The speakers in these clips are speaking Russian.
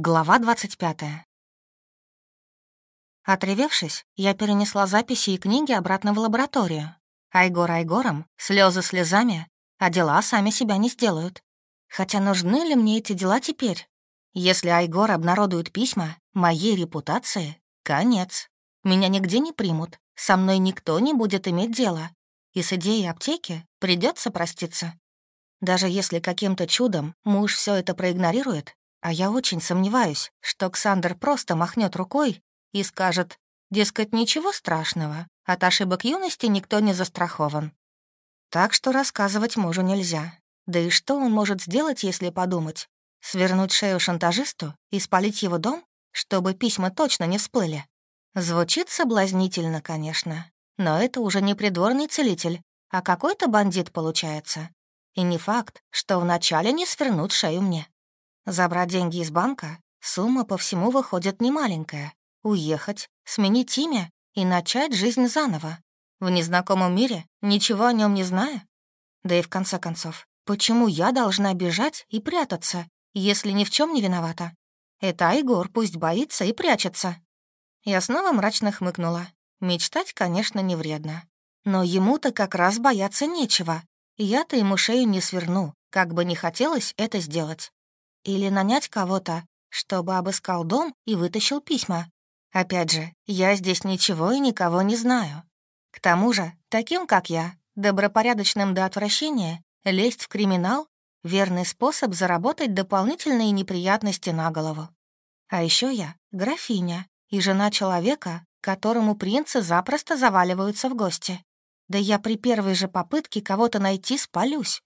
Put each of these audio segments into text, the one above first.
Глава 25. Отревевшись, я перенесла записи и книги обратно в лабораторию. Айгор айгором, слезы слезами, а дела сами себя не сделают. Хотя нужны ли мне эти дела теперь? Если Айгор обнародует письма, моей репутации — конец. Меня нигде не примут, со мной никто не будет иметь дела. И с идеей аптеки придется проститься. Даже если каким-то чудом муж все это проигнорирует, а я очень сомневаюсь, что Ксандр просто махнет рукой и скажет, дескать, ничего страшного, от ошибок юности никто не застрахован. Так что рассказывать мужу нельзя. Да и что он может сделать, если подумать? Свернуть шею шантажисту и спалить его дом, чтобы письма точно не всплыли? Звучит соблазнительно, конечно, но это уже не придворный целитель, а какой-то бандит получается. И не факт, что вначале не свернут шею мне. Забрать деньги из банка? Сумма по всему выходит немаленькая. Уехать, сменить имя и начать жизнь заново. В незнакомом мире, ничего о нем не зная? Да и в конце концов, почему я должна бежать и прятаться, если ни в чем не виновата? Это Айгор пусть боится и прячется. Я снова мрачно хмыкнула. Мечтать, конечно, не вредно. Но ему-то как раз бояться нечего. Я-то ему шею не сверну, как бы не хотелось это сделать или нанять кого-то, чтобы обыскал дом и вытащил письма. Опять же, я здесь ничего и никого не знаю. К тому же, таким как я, добропорядочным до отвращения, лезть в криминал — верный способ заработать дополнительные неприятности на голову. А еще я — графиня и жена человека, которому принцы запросто заваливаются в гости. Да я при первой же попытке кого-то найти спалюсь.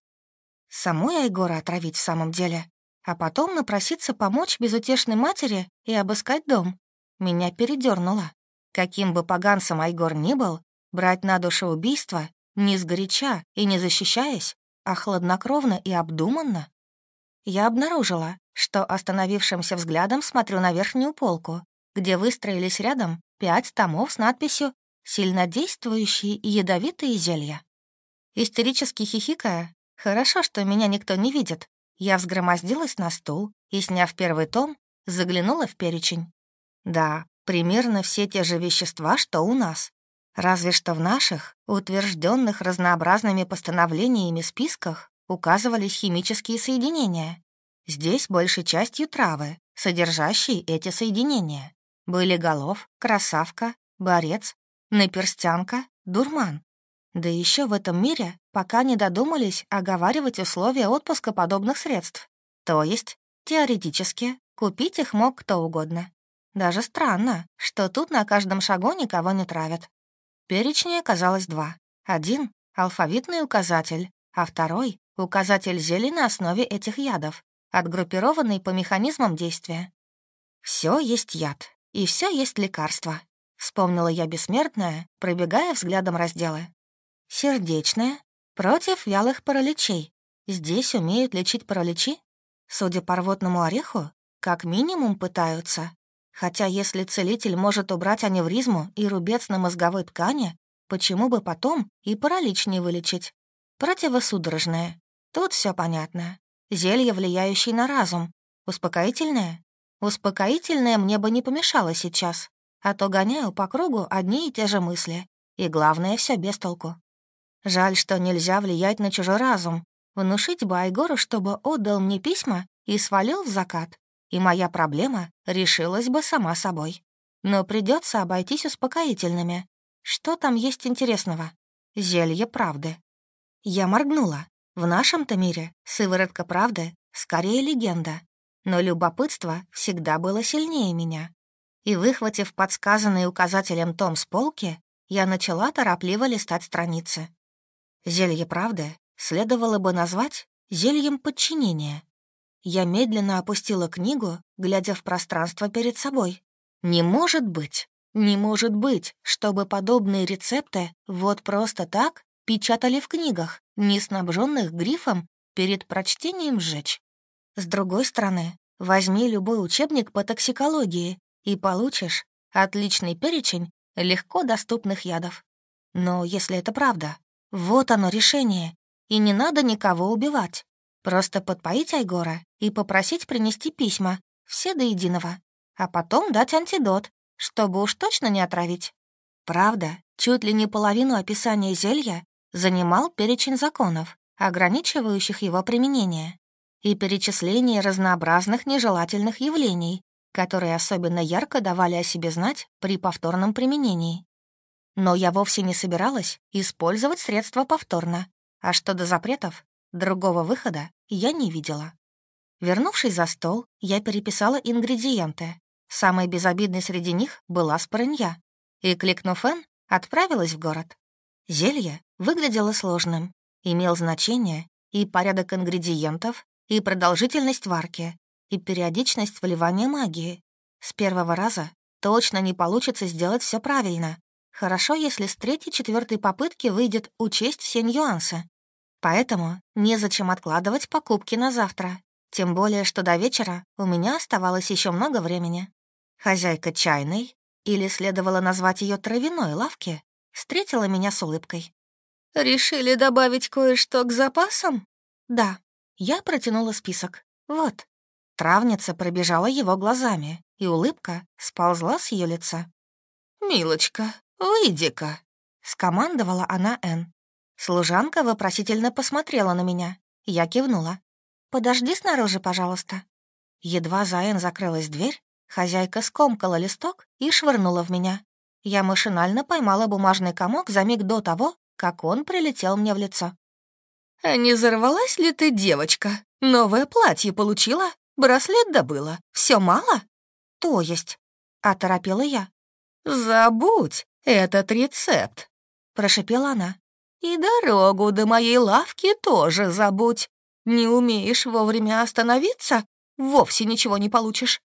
Саму я Егора отравить в самом деле а потом напроситься помочь безутешной матери и обыскать дом. Меня передернуло. Каким бы поганцем Айгор ни был, брать на душу убийство не сгоряча и не защищаясь, а хладнокровно и обдуманно. Я обнаружила, что остановившимся взглядом смотрю на верхнюю полку, где выстроились рядом пять томов с надписью «Сильнодействующие и ядовитые зелья». Истерически хихикая, хорошо, что меня никто не видит, я взгромоздилась на стул и, сняв первый том, заглянула в перечень. Да, примерно все те же вещества, что у нас. Разве что в наших, утвержденных разнообразными постановлениями списках, указывались химические соединения. Здесь большей частью травы, содержащие эти соединения. Были голов, красавка, борец, наперстянка, дурман. Да еще в этом мире пока не додумались оговаривать условия отпуска подобных средств. То есть, теоретически, купить их мог кто угодно. Даже странно, что тут на каждом шагу никого не травят. Перечней оказалось два. Один — алфавитный указатель, а второй — указатель зелий на основе этих ядов, отгруппированный по механизмам действия. Все есть яд, и все есть лекарство», — вспомнила я бессмертная, пробегая взглядом разделы сердечная, против вялых параличей. Здесь умеют лечить параличи. Судя по рвотному ореху, как минимум пытаются. Хотя если целитель может убрать аневризму и рубец на мозговой ткани, почему бы потом и паралич не вылечить? Противосудорожное. Тут все понятно. Зелье, влияющее на разум. Успокоительное? Успокоительное мне бы не помешало сейчас, а то гоняю по кругу одни и те же мысли. И главное, все без толку. Жаль, что нельзя влиять на чужой разум. Внушить бы Айгору, чтобы отдал мне письма и свалил в закат, и моя проблема решилась бы сама собой. Но придется обойтись успокоительными. Что там есть интересного? Зелье правды. Я моргнула. В нашем-то мире сыворотка правды скорее легенда. Но любопытство всегда было сильнее меня. И, выхватив подсказанный указателем том с полки, я начала торопливо листать страницы. Зелье правды следовало бы назвать зельем подчинения. Я медленно опустила книгу, глядя в пространство перед собой. Не может быть, не может быть, чтобы подобные рецепты вот просто так печатали в книгах, не снабженных грифом, перед прочтением сжечь. С другой стороны, возьми любой учебник по токсикологии и получишь отличный перечень легко доступных ядов. Но если это правда, вот оно решение. И не надо никого убивать. Просто подпоить Айгора и попросить принести письма, все до единого. А потом дать антидот, чтобы уж точно не отравить. Правда, чуть ли не половину описания зелья занимал перечень законов, ограничивающих его применение, и перечисление разнообразных нежелательных явлений, которые особенно ярко давали о себе знать при повторном применении. Но я вовсе не собиралась использовать средства повторно. А что до запретов, другого выхода я не видела. Вернувшись за стол, я переписала ингредиенты. Самой безобидной среди них была спорынья. И, кликнув «Н», отправилась в город. Зелье выглядело сложным, имел значение и порядок ингредиентов, и продолжительность варки, и периодичность вливания магии. С первого раза точно не получится сделать все правильно, Хорошо, если с третьей-четвертой попытки выйдет учесть все нюансы. Поэтому незачем откладывать покупки на завтра. Тем более, что до вечера у меня оставалось еще много времени. Хозяйка чайной, или следовало назвать ее травяной лавки, встретила меня с улыбкой. «Решили добавить кое-что к запасам?» «Да». Я протянула список. «Вот». Травница пробежала его глазами, и улыбка сползла с ее лица. «Милочка, «Выйди-ка», — скомандовала она Энн. Служанка вопросительно посмотрела на меня. Я кивнула. «Подожди снаружи, пожалуйста». Едва за Энн закрылась дверь, хозяйка скомкала листок и швырнула в меня. Я машинально поймала бумажный комок за миг до того, как он прилетел мне в лицо. «А «Не взорвалась ли ты, девочка? Новое платье получила? Браслет добыла? Все мало?» «То есть?» — оторопила я. «Забудь! этот рецепт», — прошепела она. «И дорогу до моей лавки тоже забудь. Не умеешь вовремя остановиться, вовсе ничего не получишь».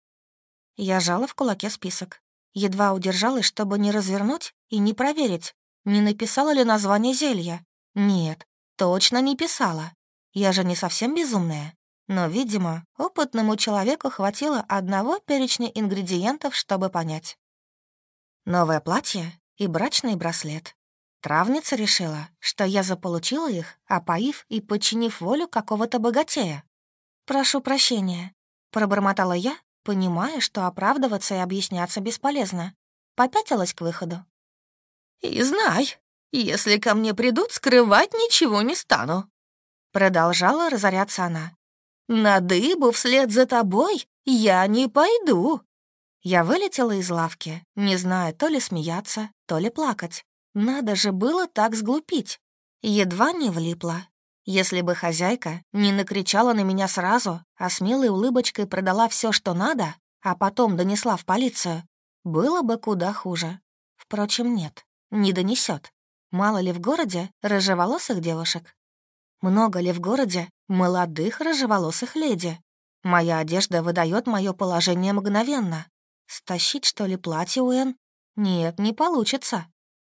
Я жала в кулаке список. Едва удержалась, чтобы не развернуть и не проверить, не написала ли название зелья. Нет, точно не писала. Я же не совсем безумная. Но, видимо, опытному человеку хватило одного перечня ингредиентов, чтобы понять. Новое платье и брачный браслет. Травница решила, что я заполучила их, опоив и подчинив волю какого-то богатея. «Прошу прощения», — пробормотала я, понимая, что оправдываться и объясняться бесполезно. Попятилась к выходу. «И знай, если ко мне придут, скрывать ничего не стану», — продолжала разоряться она. «На дыбу вслед за тобой я не пойду». Я вылетела из лавки, не зная то ли смеяться, то ли плакать. Надо же было так сглупить. Едва не влипла. Если бы хозяйка не накричала на меня сразу, а смелой улыбочкой продала все, что надо, а потом донесла в полицию, было бы куда хуже. Впрочем, нет, не донесет. Мало ли в городе рыжеволосых девушек? Много ли в городе молодых рыжеволосых леди? Моя одежда выдает мое положение мгновенно. Стащить, что ли, платье Уэн нет, не получится.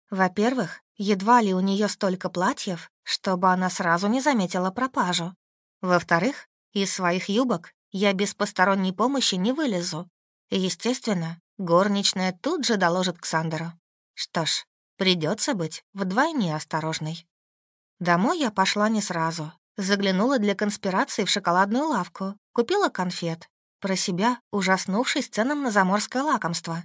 Во-первых, едва ли у нее столько платьев, чтобы она сразу не заметила пропажу. Во-вторых, из своих юбок я без посторонней помощи не вылезу. Естественно, горничная тут же доложит Ксандеру. Что ж, придется быть вдвойне осторожной. Домой я пошла не сразу. Заглянула для конспирации в шоколадную лавку, купила конфет. Про себя ужаснувшись ценам на заморское лакомство.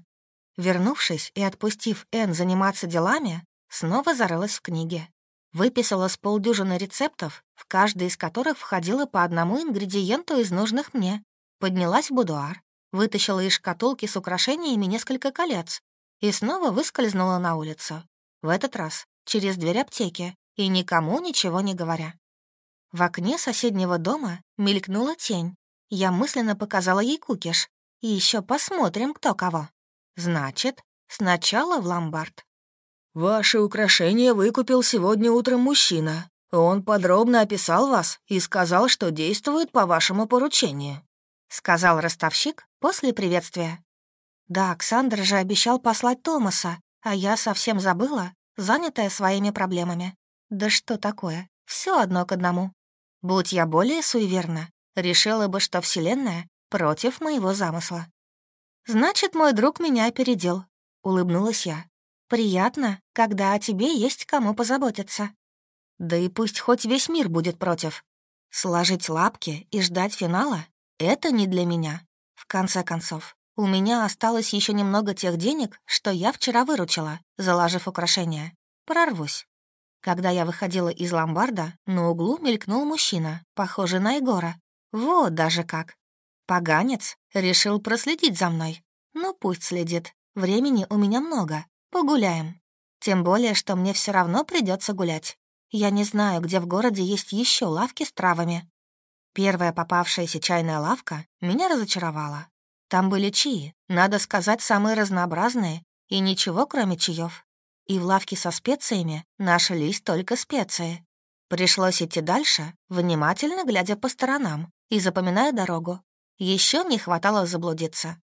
Вернувшись и отпустив Энн заниматься делами, снова зарылась в книге. Выписала с полдюжины рецептов, в каждый из которых входило по одному ингредиенту из нужных мне. Поднялась в будуар, вытащила из шкатулки с украшениями несколько колец и снова выскользнула на улицу. В этот раз через дверь аптеки и никому ничего не говоря. В окне соседнего дома мелькнула тень. Я мысленно показала ей кукиш. Еще посмотрим, кто кого. Значит, сначала в ломбард. «Ваши украшения выкупил сегодня утром мужчина. Он подробно описал вас и сказал, что действует по вашему поручению», — сказал ростовщик после приветствия. «Да, Александр же обещал послать Томаса, а я совсем забыла, занятая своими проблемами. Да что такое, все одно к одному. Будь я более суеверна, решила бы, что Вселенная против моего замысла». «Значит, мой друг меня опередил», — улыбнулась я. «Приятно, когда о тебе есть кому позаботиться». Да и пусть хоть весь мир будет против. Сложить лапки и ждать финала — это не для меня. В конце концов, у меня осталось еще немного тех денег, что я вчера выручила, заложив украшения. Прорвусь. Когда я выходила из ломбарда, на углу мелькнул мужчина, похожий на Егора. Вот даже как. Поганец решил проследить за мной. Ну пусть следит, времени у меня много, погуляем. Тем более, что мне все равно придется гулять. Я не знаю, где в городе есть еще лавки с травами. Первая попавшаяся чайная лавка меня разочаровала. Там были чаи, надо сказать, самые разнообразные, и ничего, кроме чаев. И в лавке со специями нашлись только специи. Пришлось идти дальше, внимательно глядя по сторонам и запоминая дорогу. Еще не хватало заблудиться.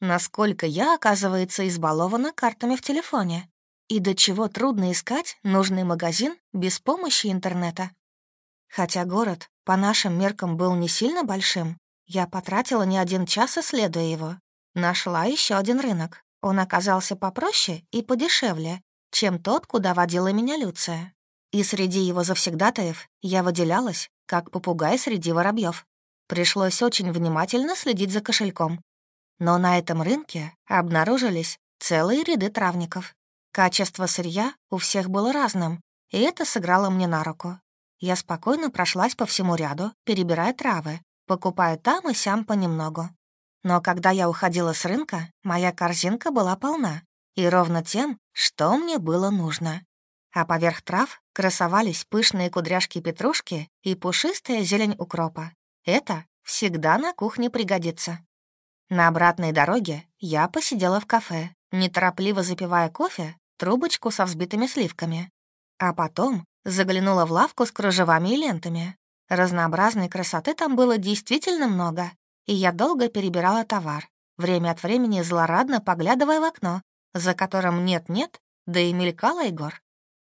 Насколько я, оказывается, избалована картами в телефоне. И до чего трудно искать нужный магазин без помощи интернета. Хотя город по нашим меркам был не сильно большим, я потратила не один час, исследуя его. Нашла еще один рынок. Он оказался попроще и подешевле, чем тот, куда водила меня Люция. И среди его завсегдатаев я выделялась, как попугай среди воробьев. Пришлось очень внимательно следить за кошельком. Но на этом рынке обнаружились целые ряды травников. Качество сырья у всех было разным, и это сыграло мне на руку. Я спокойно прошлась по всему ряду, перебирая травы, покупая там и сям понемногу. Но когда я уходила с рынка, моя корзинка была полна, и ровно тем, что мне было нужно. А поверх трав красовались пышные кудряшки петрушки и пушистая зелень укропа. Это всегда на кухне пригодится. На обратной дороге я посидела в кафе, неторопливо запивая кофе, трубочку со взбитыми сливками. А потом заглянула в лавку с кружевами и лентами. Разнообразной красоты там было действительно много, и я долго перебирала товар, время от времени злорадно поглядывая в окно, за которым нет-нет, да и мелькал Егор.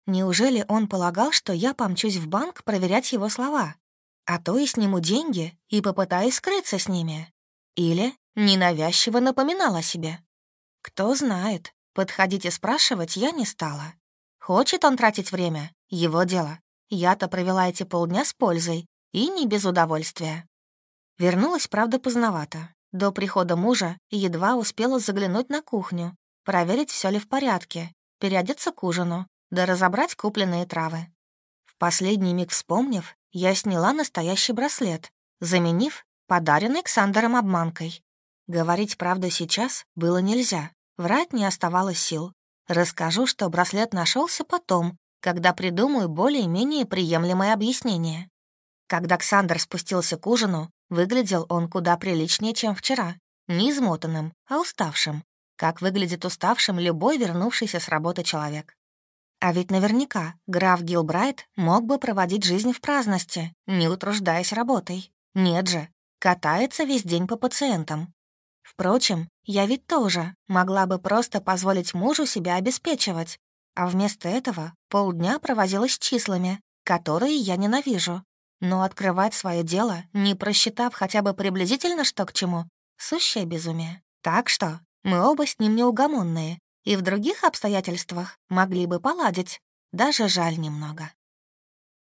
Неужели он полагал, что я помчусь в банк проверять его слова? а то и сниму деньги и попытаюсь скрыться с ними. Или ненавязчиво напоминала себе. Кто знает, подходить и спрашивать я не стала. Хочет он тратить время, его дело. Я-то провела эти полдня с пользой и не без удовольствия. Вернулась, правда, поздновато. До прихода мужа едва успела заглянуть на кухню, проверить, все ли в порядке, переодеться к ужину, да разобрать купленные травы. В последний миг вспомнив, я сняла настоящий браслет, заменив подаренный Ксандером обманкой. Говорить правду сейчас было нельзя, врать не оставалось сил. Расскажу, что браслет нашелся потом, когда придумаю более-менее приемлемое объяснение. Когда Ксандр спустился к ужину, выглядел он куда приличнее, чем вчера. Не измотанным, а уставшим. Как выглядит уставшим любой вернувшийся с работы человек. А ведь наверняка граф Гилбрайт мог бы проводить жизнь в праздности, не утруждаясь работой. Нет же, катается весь день по пациентам. Впрочем, я ведь тоже могла бы просто позволить мужу себя обеспечивать, а вместо этого полдня провозилась числами, которые я ненавижу. Но открывать свое дело, не просчитав хотя бы приблизительно что к чему, сущее безумие. Так что мы оба с ним неугомонные, и в других обстоятельствах могли бы поладить. Даже жаль немного.